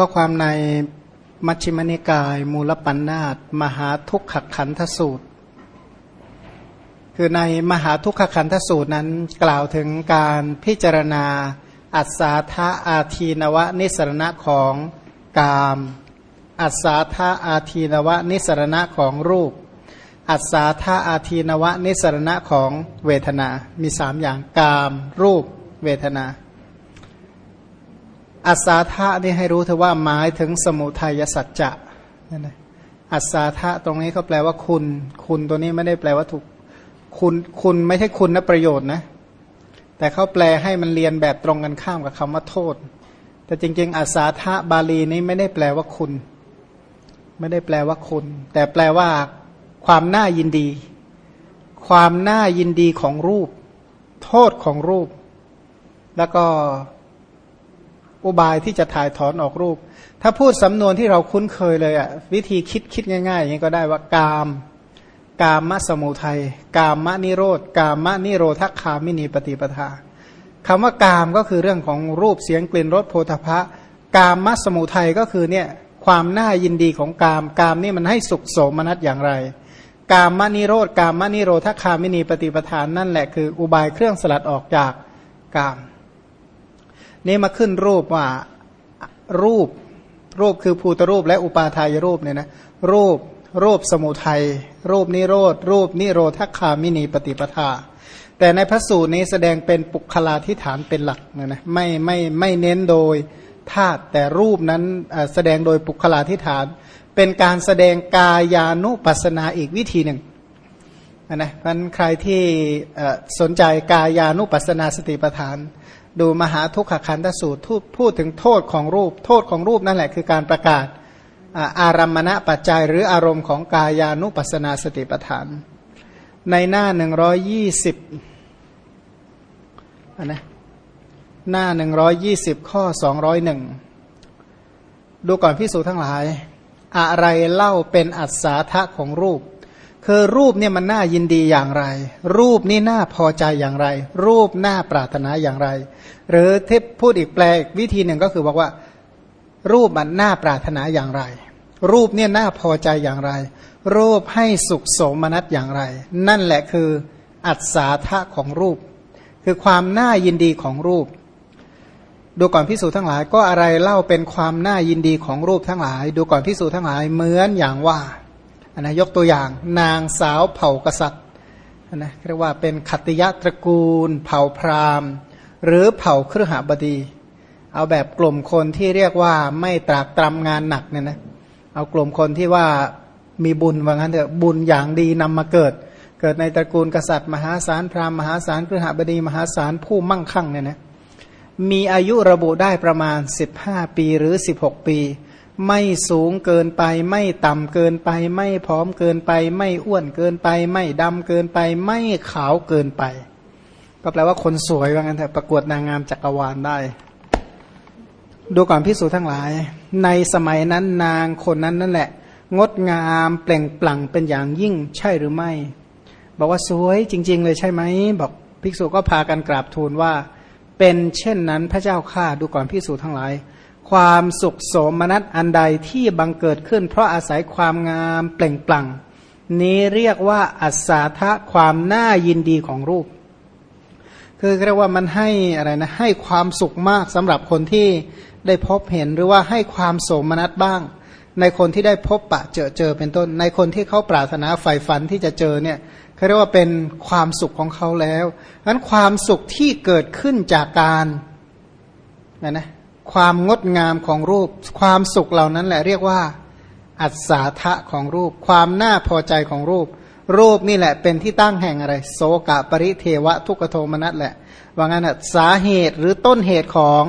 ข้อความในมัชฌิมนิกาย มูลปัญนาตมหาทุกขขันธสูตร คือในมหาทุกขขันธสูตรนั้นกล่าวถึงการพิจารณา อัศาธาอาทีนวะนิสรณะของกาม อัศาธาอาทีนวะนิสรณะของรูป อัศาธาอาทีนวะนิสรณะของเวทนา มีสามอย่างกาม รูป เวทนา อัศาธานี่ให้รู้เถอะว่าหมายถึงสมุทัยสัจจะนั่นนะอัศาธาตรงนี้เขาแปลว่าคุณ คุณตัวนี้ไม่ได้แปลว่าถูกคุณคุณไม่ใช่คุณนะประโยชน์นะ แต่เขาแปลให้มันเรียนแบบตรงกันข้ามกับคำว่าโทษ แต่จริง ๆอัศาธาบาลีนี้ไม่ได้แปลว่าคุณ ไม่ได้แปลว่าคุณ แต่แปลว่าความน่ายินดี ความน่ายินดีของรูป โทษของรูป แล้วก็ อุบายที่จะถ่ายถอนออกรูป ถ้าพูดสำนวนที่เราคุ้นเคยเลยอะวิธีคิดคิดง่ายๆอย่างนี้ก็ได้ว่ากาม กามมะสมุทัย กามมะนิโรธ กามมะนิโรธคามินีปฏิปทาคำว่ากามก็คือเรื่องของรูปเสียงกลิ่นรสโพธพะ กามมะสมุทัยก็คือเนี่ยความน่ายินดีของกาม กามนี่มันให้สุขโสมนัสอย่างไร กามมะนิโรธ กามมะนิโรธคามินีปฏิปทานนั่นแหละคืออุบายเครื่องสลัดออกจากกาม นี่มาขึ้นรูปว่ารูปรูปคือภูตรูปและอุปาทายรูปเนี่ยนะรูปรูปสมุทัยรูปนิโรธรูปนิโรธคามินีปฏิปทา แต่ในพระสูตรนี้แสดงเป็นปุคลาธิฐานเป็นหลักนะนะไม่ไม่ไม่เน้นโดยธาตุแต่รูปนั้นแสดงโดยปุคลาธิฐาน เป็นการแสดงกายานุปัสนาอีกวิธีหนึ่งนะเพราะใครที่สนใจกายานุปัสนาสติปัฏฐาน ดูมหาทุกขคันธสูตรพูดถึงโทษของรูป โทษของรูปนั่นแหละคือการประกาศอารัมมณปัจจัยหรืออารมณ์ของกายานุปัสนาสติปัฏฐาน ในหน้าหนึ่งร้อยยี่สิบนะหน้าหนึ่งร้อยยี่สิบข้อสองร้อยหนึ่งดูก่อนพิสูจทั้งหลาย อะไรเล่าเป็นอัศาทะของรูป คือรูปเนี่ยมันน่ายินดีอย่างไร รูปนี่น่าพอใจอย่างไร รูปน่าปรารถนาอย่างไร หรือที่พูดอีกแปลกวิธีหนึ่งก็คือบอกว่า รูปมันน่าปรารถนาอย่างไร รูปเนี่ยน่าพอใจอย่างไร รูปให้สุขสมนัสอย่างไร นั่นแหละคืออัศาธะของรูป คือความน่ายินดีของรูป ดูก่อนพิสูจน์ทั้งหลายก็อะไรเล่าเป็นความน่ายินดีของรูปทั้งหลาย ดูก่อนพิสูจน์ทั้งหลายเหมือนอย่างว่า นะยกตัวอย่างนางสาวเผ่ากษัตริย์นะเรียกว่าเป็นขัตยะตระกูล เผ่าพราหมณ์ หรือเผ่าเครือหบดี เอาแบบกลุ่มคนที่เรียกว่าไม่ตรากตรำงานหนักเนี่ยนะเอากลุ่มคนที่ว่ามีบุญว่างั้นเถอะบุญอย่างดีนำมาเกิด เกิดในตระกูลกษัตริย์ มหาศาลพราหมณ์มหาศาลเครือหบดี มหาศาลผู้มั่งคั่งเนี่ยนะมีอายุระบุได้ประมาณ 15 ปีหรือ 16 ปี ไม่สูงเกินไป ไม่ต่ำเกินไป ไม่ผอมเกินไป ไม่อ้วนเกินไป ไม่ดำเกินไป ไม่ขาวเกินไป ก็แปลว่าคนสวยว่างั้นแต่ประกวดนางงามจักรวาลได้ ดูก่อนพิสูจนทั้งหลาย ในสมัยนั้นนางคนนั้นนั่นแหละ งดงามเปล่งปลั่งเป็นอย่างยิ่งใช่หรือไม่ บอกว่าสวยจริง ๆ เลยใช่ไหมบอกภิกษุก็พากันกราบทูลว่า เป็นเช่นนั้นพระเจ้าข้าดูก่อนพิสูจทั้งหลาย ความสุขโสมนัสอันใดที่บังเกิดขึ้น เพราะอาศัยความงามเปล่งปลั่ง นี้เรียกว่าอัศทะความน่ายินดีของรูป คือเรียกว่ามันให้อะไรนะให้ความสุขมากสำหรับคนที่ได้พบเห็นหรือว่าให้ความโสมนัสบ้าง ในคนที่ได้พบปะเจอเจอเป็นต้น ในคนที่เขาปรารถนาใฝ่ฝันที่จะเจอเนี่ยเขาเรียกว่าเป็นความสุขของเขาแล้วนั้นความสุขที่เกิดขึ้นจากการนะนะ ความงดงามของรูป ความสุขเหล่านั้นแหละเรียกว่า อัศาทะของรูป ความน่าพอใจของรูป รูปนี่แหละเป็นที่ตั้งแห่งอะไร โสกะปริเทวะทุกโทมนัสแหละ ว่างั้นสาเหตุหรือต้นเหตุของ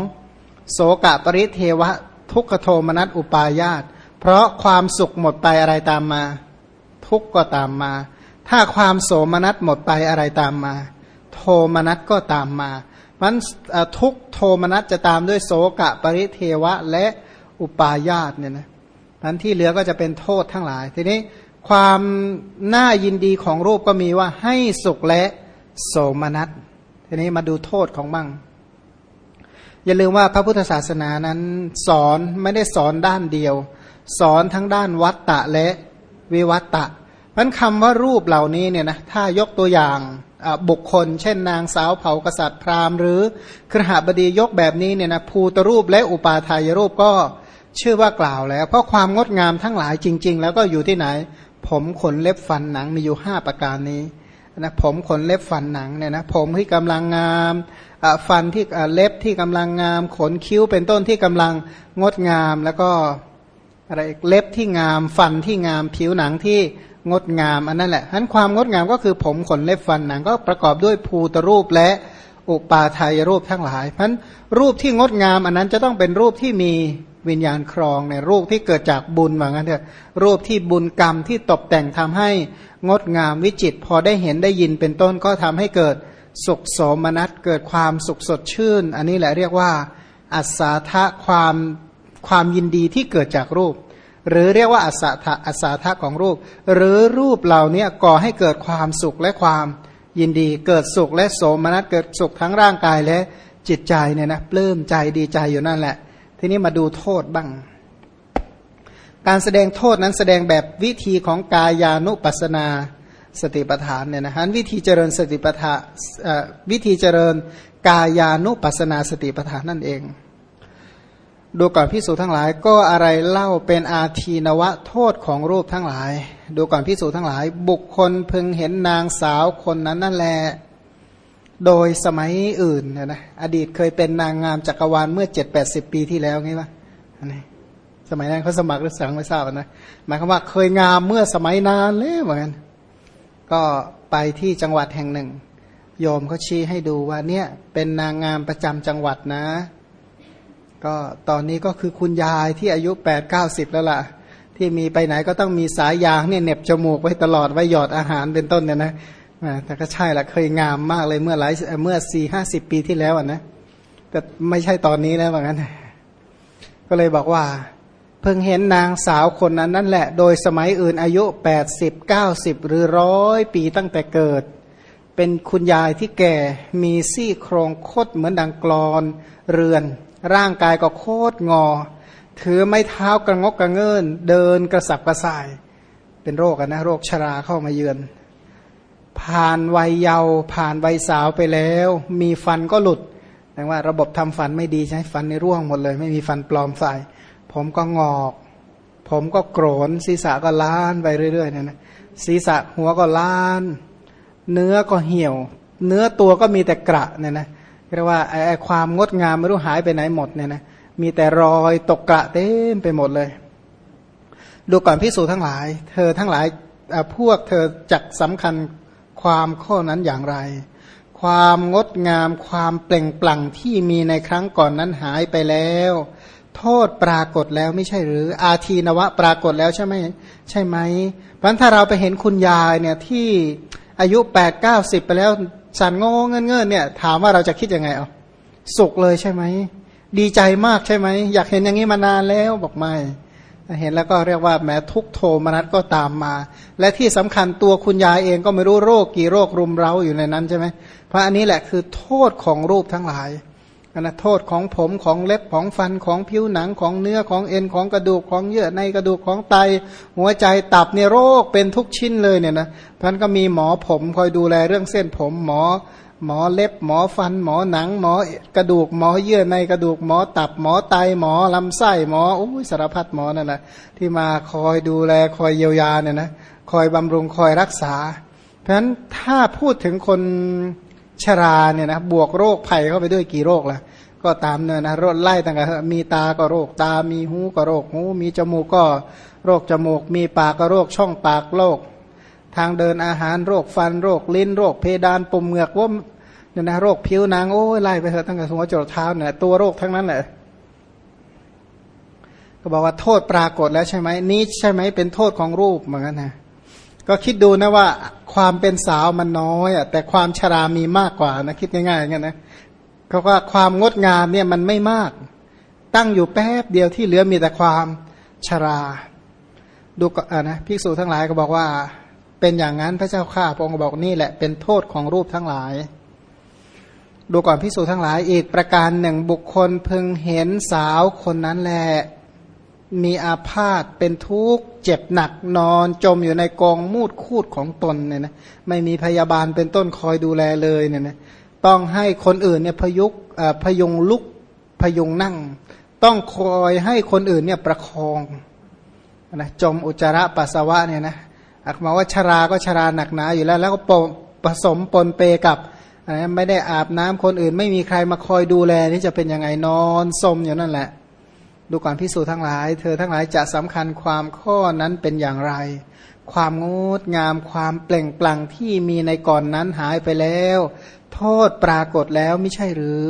โสกะปริเทวะ ทุกโทมนัสอุปายาต เพราะความสุขหมดไปอะไรตามมา ทุกก็ตามมา ถ้าความโสมนัสหมดไปอะไรตามมา โทมนัสก็ตามมา มันทุกโทมนัสจะตามด้วยโสกะปริเทวะและอุปาญาตเนี่ยนะนั้นที่เหลือก็จะเป็นโทษทั้งหลาย ทีนี้ความน่ายินดีของรูปก็มีว่าให้สุขและโสมนัสทีนี้มาดูโทษของบ้าง อย่าลืมว่าพระพุทธศาสนานั้นสอนไม่ได้สอนด้านเดียว สอนทั้งด้านวัตตะและวิวัตตะมันคำว่ารูปเหล่านี้เนี่ยนะถ้ายกตัวอย่าง บุคคล เช่นนางสาวเผ่ากษัตริย์พราหมณ์หรือครหบดียกแบบนี้เนี่ยนะภูตรูปและอุปาทายรูปก็ชื่อว่ากล่าวแล้ว เพราะความงดงามทั้งหลายจริง ๆ แล้วก็อยู่ที่ไหน ผมขนเล็บฟันหนังมีอยู่ห้าประการนี้นะผมขนเล็บฟันหนังเนี่ยนะผมที่กำลังงามฟันที่เล็บที่กำลังงาม ขนคิ้วเป็นต้นที่กำลังงดงามแล้วก็ อะไรเล็บที่งามฟันที่งามผิวหนังที่งดงามอันนั้นแหละทั้นความงดงามก็คือผมขนเล็บฟันหนังก็ประกอบด้วยภูตรูปและอุปาทายรูปทั้งหลายเพราะรูปที่งดงามอันนั้นจะต้องเป็นรูปที่มีวิญญาณครองในรูปที่เกิดจากบุญว่างั้นเถอะรูปที่บุญกรรมที่ตกแต่งทำให้งดงามวิจิต พอได้เห็นได้ยินเป็นต้นก็ทำให้เกิดสุขสมนัสเกิดความสุขสดชื่น อันนี้แหละเรียกว่า อัศทะความ ความยินดีที่เกิดจากรูป หรือเรียกว่าอัศทะอัศทะของรูป หรือรูปเหล่านี้ก่อให้เกิดความสุขและความยินดีเกิดสุขและโสมนัสเกิดสุขทั้งร่างกายและจิตใจเนี่ยนะปลื้มใจดีใจอยู่นั่นแหละ ทีนี้มาดูโทษบ้าง การแสดงโทษนั้นแสดงแบบวิธีของกายานุปัสนาสติปัฏฐานเนี่ยนะฮะวิธีเจริญสติปัฏฐานวิธีเจริญกายานุปัสนาสติปัฏฐานนั่นเอง ดูก่อนพิสูจทั้งหลาย ก็อะไรเล่าเป็นอาทีนวะโทษของรูปทั้งหลาย ดูก่อนพิสูจทั้งหลาย บุคคลพึงเห็นนางสาวคนนั้นนั่นแหละโดยสมัยอื่นนะนะอดีตเคยเป็นนางงามจักรวาลเมื่อเจ็ดแปดสิบปีที่แล้วไงวะนี่สมัยนั้นเขาสมัครหรือสังไม่ทราบนะหมายความว่าเคยงามเมื่อสมัยนานแล้วเหมือนกันก็ไปที่จังหวัดแห่งหนึ่ง โยมเขาชี้ให้ดูว่าเนี่ยเป็นนางงามประจำจังหวัดนะ ก็ตอนนี้ก็คือคุณยายที่อายุแปดเก้าสิบแล้วล่ะ ที่มีไปไหนก็ต้องมีสายยางเนี่ยเน็บจมูกไว้ตลอดไว้หยอดอาหารเป็นต้นเนี่ยนะแต่ก็ใช่ละเคยงามมากเลยเมื่อหลายเมื่อสี่ห้าสิบปีที่แล้วอะนะแต่ไม่ใช่ตอนนี้แล้วเหมือนกันก็เลยบอกว่า เพิ่งเห็นนางสาวคนนั้นนั่นแหละ โดยสมัยอื่นอายุแปดสิบเก้าสิบหรือร้อยปีตั้งแต่เกิด เป็นคุณยายที่แก่มีซี่โครงโคตรเหมือนดังกรอนเรือน ร่างกายก็โคตรงอ ถือไม้เท้ากระงกกระเงิน เดินกระสับกระส่าย เป็นโรคกันนะโรคชราเข้ามาเยือน ผ่านวัยเยาว์ผ่านวัยสาวไปแล้ว มีฟันก็หลุดแปลว่าระบบทำฟันไม่ดีใช่ฟันในร่วงหมดเลย ไม่มีฟันปลอมใส่ ผมก็งอก ผมก็โกรนศีรษะก็ล้านไปเรื่อยๆเนี่ยนะศีรษะหัวก็ล้าน เนื้อก็เหี่ยว เนื้อตัวก็มีแต่กระเนี่ยนะ เรียกว่าไอ้ความงดงามไม่รู้หายไปไหนหมดเนี่ยนะมีแต่รอยตกกระเต็มไปหมดเลย ดูก่อนพิสูจทั้งหลาย เธอทั้งหลายพวกเธอจักสำคัญความข้อนั้นอย่างไร ความงดงามความเปล่งปลั่งที่มีในครั้งก่อนนั้นหายไปแล้ว โทษปรากฏแล้วไม่ใช่หรือ อาทีนวะปรากฏแล้วใช่ไหมใช่ไหมเพราะถ้าเราไปเห็นคุณยายเนี่ยที่อายุแปดเก้าสิบไปแล้ว สันงงเงินเงินเนี่ยถามว่าเราจะคิดยังไงเอาสุขเลยใช่ไหมดีใจมากใช่ไหมอยากเห็นอย่างนี้มานานแล้วบอกไม่เห็นแล้วก็เรียกว่าแม้ทุกโทมนัสก็ตามมา และที่สำคัญตัวคุณยายเองก็ไม่รู้โรคกี่โรครุมเร้าอยู่ในนั้นใช่ไหมเพราะอันนี้แหละคือโทษของรูปทั้งหลาย นะโทษของผมของเล็บของฟันของผิวหนังของเนื้อของเอ็นของกระดูกของเยื่อในกระดูกของไต หัวใจตับเนี่ยโรคเป็นทุกชิ้นเลยเนี่ยนะท่านก็มีหมอผมคอยดูแลเรื่องเส้นผมหมอ หมอเล็บหมอฟัน หมอหนัง หมอกระดูกหมอเยื่อในกระดูกหมอตับหมอไตหมอลำไส้หมอโอ้ยสารพัดหมอนั่นแหละที่มาคอยดูแลคอยเยียวยาเนี่ยนะคอยบำรุงคอยรักษา เพราะฉะนั้นถ้าพูดถึงคนชราเนี่ยนะบวกโรคภัยเข้าไปด้วยกี่โรคล่ะ ก็ตามเนี่ยนะโรคไล่ตั้งแต่มีตาก็โรคตา มีหูก็โรคหู มีจมูกก็โรคจมูก มีปากก็โรคช่องปากโรคทางเดินอาหารโรคฟันโรคลิ้นโรคเพดานปุ่มเหงือกว่าเนี่ยนะโรคผิวหนังโอ้ยไล่ไปเถอะตั้งแต่หัวจรดเท้าเนี่ยตัวโรคทั้งนั้นแหละก็บอกว่าโทษปรากฏแล้วใช่ไหมนี้ใช่ไหมเป็นโทษของรูปเหมือนกันนะก็คิดดูนะว่าความเป็นสาวมันน้อยอะแต่ความชรามีมากกว่านะคิดง่ายๆอย่างนั้นนะ เขาว่าความงดงามเนี่ยมันไม่มาก ตั้งอยู่แป๊บเดียวที่เหลือมีแต่ความชรา ดูอ่านะภิกษุทั้งหลายก็บอกว่า เป็นอย่างนั้นพระเจ้าข้าพระองค์บอกนี่แหละเป็นโทษของรูปทั้งหลาย ดูก่อนพิสูจทั้งหลายอีกประการหนึ่งบุคคลพึงเห็นสาวคนนั้นแหละมีอาพาธเป็นทุกข์เจ็บหนักนอนจมอยู่ในกองมูดคูดของตนเนี่ยนะไม่มีพยาบาลเป็นต้นคอยดูแลเลยเนี่ยนะ ต้องให้คนอื่นเนี่ยพยุกพยุงลุกพยุงนั่ง ต้องคอยให้คนอื่นเนี่ยประคองนะจมอุจจาระปัสสาวะเนี่ยนะอักมาว่าชราก็ชราหนักหนาอยู่แล้ว แล้วก็ผสมปนเปกับไม่ได้อาบน้ำคนอื่น ไม่มีใครมาคอยดูแลนี่จะเป็นยังไงนอนสมอยู่นั่นแหละ ดูก่อนพิสูจทั้งหลาย เธอทั้งหลายจะสำคัญความข้อนั้นเป็นอย่างไร ความงดงามความเปล่งปลั่งที่มีในก่อนนั้นหายไปแล้ว โทษปรากฏแล้วไม่ใช่หรือ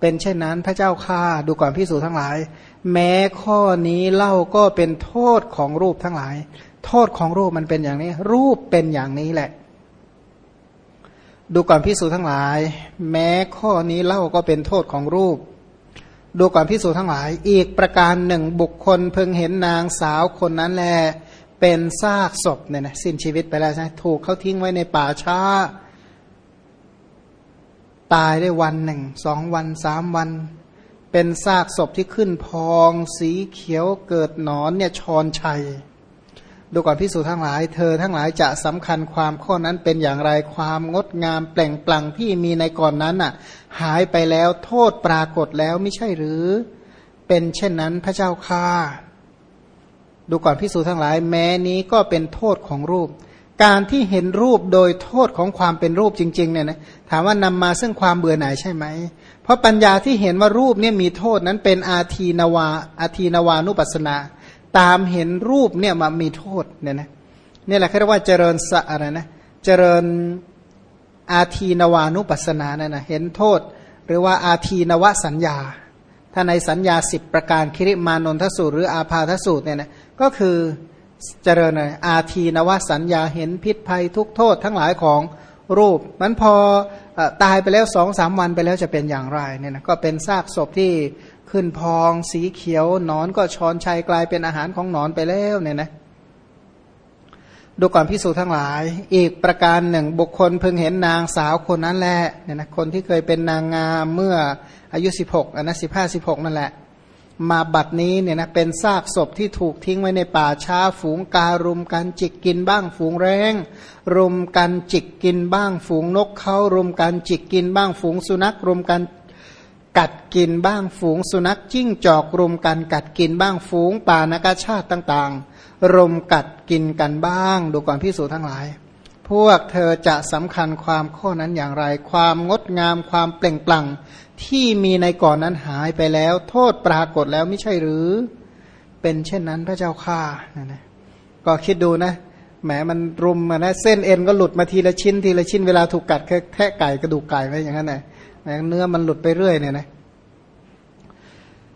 เป็นเช่นนั้นพระเจ้าข้าดูก่อนพิสูจทั้งหลาย แม้ข้อนี้เล่าก็เป็นโทษของรูปทั้งหลาย โทษของรูปมันเป็นอย่างนี้ รูปเป็นอย่างนี้แหละ ดูก่อนพิสูจทั้งหลาย แม้ข้อนี้เล่าก็เป็นโทษของรูป ดูก่อนพิสูจทั้งหลาย อีกประการหนึ่งบุคคลเพิ่งเห็นนางสาวคนนั้นแลเป็นซากศพเนี่ยนะสิ้นชีวิตไปแล้วใช่ถูกเขาทิ้งไว้ในป่าช้า ตายได้วันหนึ่งสองวันสามวัน เป็นซากศพที่ขึ้นพอง สีเขียวเกิดหนอนเนี่ยชอนชัย ดูก่อนพิสูจทั้งหลาย เธอทั้งหลายจะสำคัญความข้อนั้นเป็นอย่างไรความงดงามแปล่งปลั่งที่มีในก่อนนั้นน่ะ หายไปแล้วโทษปรากฏแล้วไม่ใช่หรือ เป็นเช่นนั้นพระเจ้าค่าดูก่อนพิสูจทั้งหลายแม้นี้ก็เป็นโทษของรูป การที่เห็นรูปโดยโทษของความเป็นรูปจริงๆเนี่ยนะถามว่านำมาซึ่งความเบื่อหน่ายใช่ไหม เพราะปัญญาที่เห็นว่ารูปเนี่ยมีโทษนั้นเป็นอาทีนวาอาทีนวานุปัสนา ตามเห็นรูปเนี่ยมามีโทษเนี่ยนะนี่แหละเขาเรียกว่าเจริญสะอะไรนะเจริญอาทีนวานุปัสนาเนี่ยนะเห็นโทษ หรือว่าอาทีนวสัญญา ถ้าในสัญญาสิบประการคิริมานนทสูตร หรืออาพาทสูตรเนี่ยนะก็คือ เจริญอาทีนวสัญญาเห็นพิษภัยทุกโทษทั้งหลายของรูป มันพออตายไปแล้วสองสามวันไปแล้วจะเป็นอย่างไรเนี่ยนะก็เป็นซากศพที่ขึ้นพองสีเขียวนอนก็ช้อนชัยกลายเป็นอาหารของนอนไปแล้วเนี่ยนะดูก่อนพิสูจทั้งหลาย อีกประการหนึ่งบุคคลเพิ่งเห็นนางสาวคนนั้นแหละเนี่ยนะคนที่เคยเป็นนางงามเมื่ออายุ 16อันนะสิบห้าสิบหกนั่นแหละ มาบัดนี้เนี่ยนะเป็นซากศพที่ถูกทิ้งไว้ในป่าช้าฝูงการุมกันจิกกินบ้างฝูงแรงรุมกันจิกกินบ้างฝูงนกเขารุมกันจิกกินบ้างฝูงสุนัขรุมกันกัดกินบ้างฝูงสุนัขจิ้งจอกรุมกันกัดกินบ้างฝูงป่านกชาติต่างๆรุมกัดกินกันบ้าง ดูก่อนพิสูจน์ทั้งหลาย พวกเธอจะสำคัญความข้อนั้นอย่างไร ความงดงามความเปล่งปลั่ง ที่มีในก่อนนั้นหายไปแล้ว โทษปรากฏแล้วไม่ใช่หรือ เป็นเช่นนั้นพระเจ้าข้านะนะก็คิดดูนะแหมมันรุมนะเส้นเอ็นก็หลุดมาทีละชิ้นทีละชิ้นเวลาถูกกัดแค่แทะไก่กระดูกไก่ไว้อย่างนั้นนะเนื้อมันหลุดไปเรื่อยเนี่ยนะ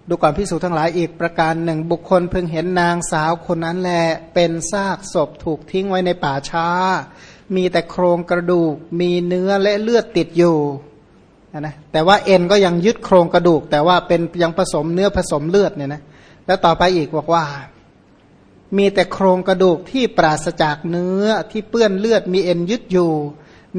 ดูก่อนพิสูจทั้งหลายอีกประการหนึ่ง บุคคลเพิ่งเห็นนางสาวคนนั้นแหละเป็นซากศพถูกทิ้งไว้ในป่าช้า มีแต่โครงกระดูก มีเนื้อและเลือดติดอยู่ นะแต่ว่าเอ็นก็ยังยึดโครงกระดูก แต่ว่าเป็นยังผสมเนื้อผสมเลือดเนี่ยนะแล้วต่อไปอีกบอกว่า มีแต่โครงกระดูกที่ปราศจากเนื้อที่เปื้อนเลือด มีเอ็นยึดอยู่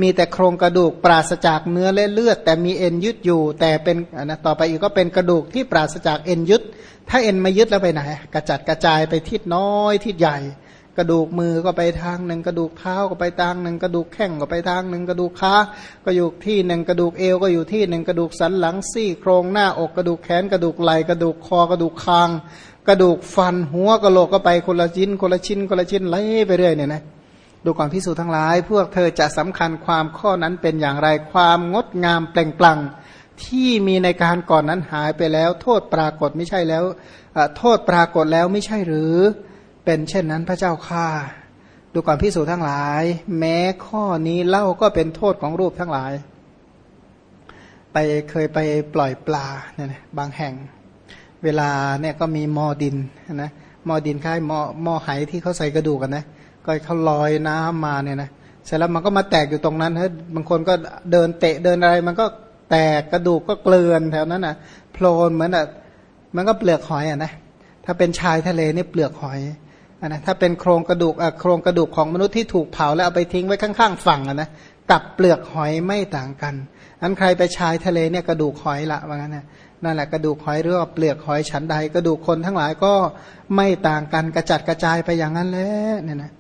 มีแต่โครงกระดูกปราศจากเนื้อและเลือด แต่มีเอ็นยึดอยู่ แต่เป็นนะต่อไปอีกก็เป็นกระดูกที่ปราศจากเอ็นยึด ถ้าเอ็นไม่ยึดแล้วไปไหน กระจัดกระจายไปทิศน้อยทิศใหญ่ กระดูกมือก็ไปทางหนึ่งกระดูกเท้าก็ไปทางหนึ่งกระดูกแข้งก็ไปทางหนึ่งกระดูกขาก็อยู่ที่หนึ่งกระดูกเอวก็อยู่ที่หนึ่งกระดูกสันหลังซี่โครงหน้าอกกระดูกแขนกระดูกไหล่กระดูกคอกระดูกคาง กระดูกฟันหัวกระโหลกก็ไปคนละชิ้นคนละชิ้นคนละชิ้นไล่ไปเรื่อยเนี่ยนะดูก่อนพิสูจนทั้งหลาย พวกเธอจะสำคัญความข้อนั้นเป็นอย่างไรความงดงามเปล่งปลั่งที่มีในการก่อนนั้นหายไปแล้ว โทษปรากฏไม่ใช่แล้วโทษปรากฏแล้วไม่ใช่หรือ เป็นเช่นนั้นพระเจ้าข้าดูก่อนพิสูจนทั้งหลาย แม้ข้อนี้เล่าก็เป็นโทษของรูปทั้งหลาย ไปเคยไปปล่อยปลาเนี่ยบางแห่ง เวลาเนี่ยก็มีมอดินนะมอดินคล้ายมอมอไหที่เขาใส่กระดูกกันนะก็เขาลอยน้ำมาเนี่ยนะเสร็จแล้วมันก็มาแตกอยู่ตรงนั้นเฮ้ยบางคนก็เดินเตะเดินอะไร มันก็แตกกระดูกก็เกลื่อนแถวนั้นอะโพลนเหมือนอะมันก็เปลือกหอยอะนะถ้าเป็นชายทะเลนี่เปลือกหอย นะถ้าเป็นโครงกระดูกอะโครงกระดูกของมนุษย์ที่ถูกเผาแล้วเอาไปทิ้งไว้ข้างๆฝั่งอะนะกับเปลือกหอยไม่ต่างกันอันใครไปชายทะเลเนี่ยกระดูกหอยละว่างั้นนะนั่นแหละกระดูกหอยหรือว่าเปลือกหอยฉันใดกระดูกคนทั้งหลายก็ไม่ต่างกันกระจัดกระจายไปอย่างนั้นแหละเนี่ยนะ